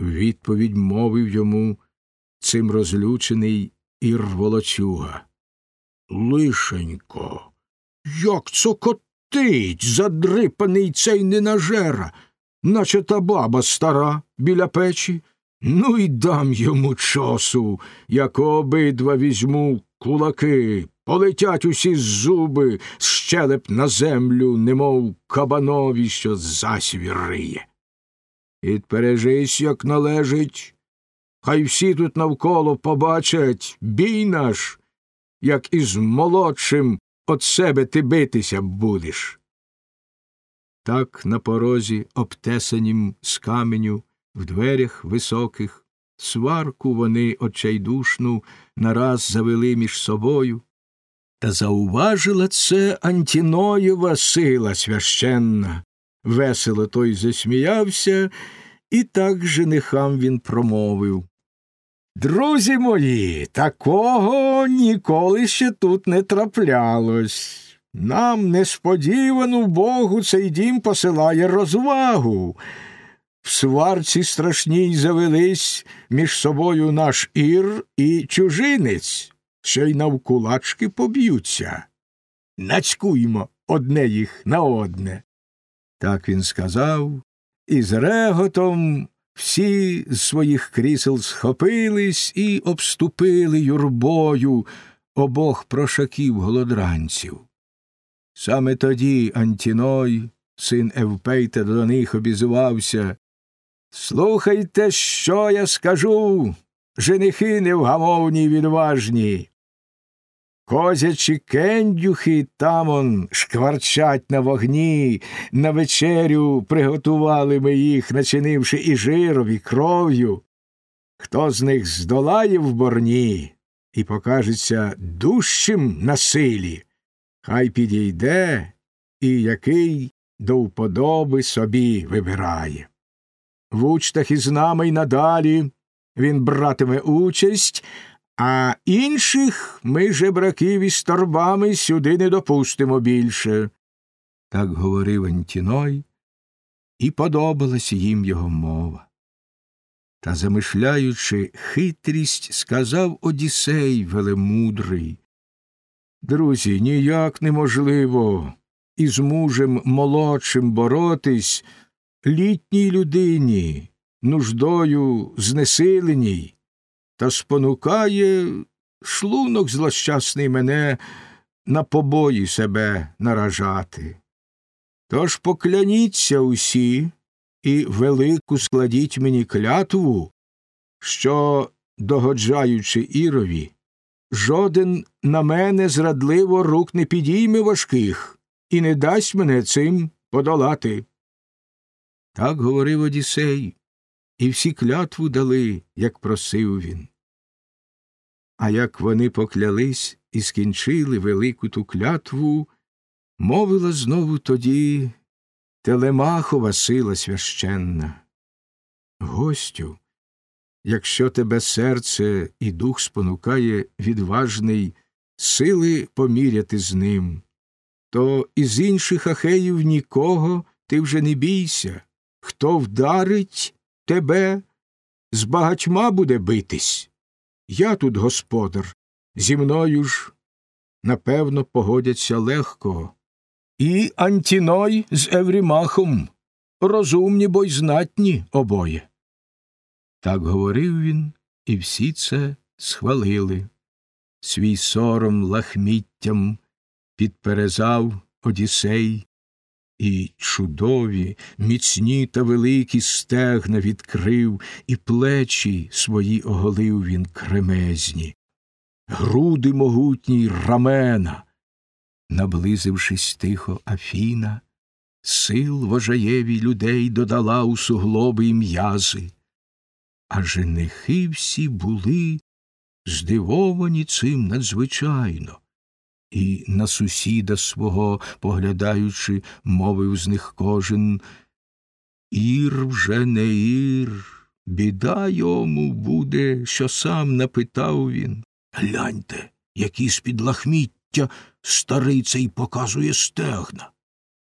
Відповідь мовив йому цим розлючений Ір Волочуга. Лишенько, як цокотить задрипаний цей ненажера, наче та баба стара біля печі. Ну й дам йому часу, як обидва візьму кулаки, полетять усі зуби, щелеп на землю, немов кабанові, що засві риє. Підпережись, як належить, хай всі тут навколо побачать бій наш, як із молодшим от себе ти битися будеш. Так на порозі, обтесанім з каменю, в дверях високих, сварку вони очайдушну нараз завели між собою. Та зауважила це Антіноєва сила священна. Весело той засміявся, і так женихам він промовив. Друзі мої, такого ніколи ще тут не траплялось. Нам несподівану Богу цей дім посилає розвагу. В сварці страшній завелись між собою наш ір і чужинець, ще й навкулачки поб'ються. Нацькуймо одне їх на одне. Так він сказав, і з реготом всі з своїх крісел схопились і обступили юрбою обох прошаків голодранців. Саме тоді Антіной, син Евпейта, до них обізвався Слухайте, що я скажу, женихи невгамовні й відважні. Козячі кендюхи там он шкварчать на вогні, на вечерю приготували ми їх, начинивши і жиром, і кров'ю. Хто з них здолає в борні і покажеться дужчим на силі, хай підійде і який до вподоби собі вибирає. В учтах із нами й надалі він братиме участь, а інших ми жебраків із торбами сюди не допустимо більше. Так говорив Антіной, і подобалась їм його мова. Та, замишляючи хитрість, сказав Одіссей велемудрий. Друзі, ніяк неможливо із мужем молодшим боротись літній людині, нуждою знесиленій та спонукає шлунок злощасний мене на побої себе наражати. Тож покляніться усі і велику складіть мені клятву, що, догоджаючи Ірові, жоден на мене зрадливо рук не підійме важких і не дасть мене цим подолати. Так говорив Одіссей, і всі клятву дали, як просив він. А як вони поклялись і скінчили велику ту клятву, мовила знову тоді Телемахова сила священна. Гостю, якщо тебе серце і дух спонукає відважний сили поміряти з ним, то із інших ахеїв нікого ти вже не бійся. Хто вдарить тебе, з багатьма буде битись. Я тут господар, зі мною ж, напевно, погодяться легко. І Антіной з Еврімахом розумні, бо й знатні обоє. Так говорив він, і всі це схвалили. Свій сором лахміттям підперезав Одіссей, і чудові, міцні та великі стегна відкрив, і плечі свої оголив він кремезні, груди могутні рамена. Наблизившись тихо Афіна, сил вожаєві людей додала у суглоби й м'язи, а женихи всі були здивовані цим надзвичайно і на сусіда свого, поглядаючи, мовив з них кожен Ір вже не ір, біда йому буде, що сам напитав він. Гляньте, які з під лахміття старий цей показує стегна.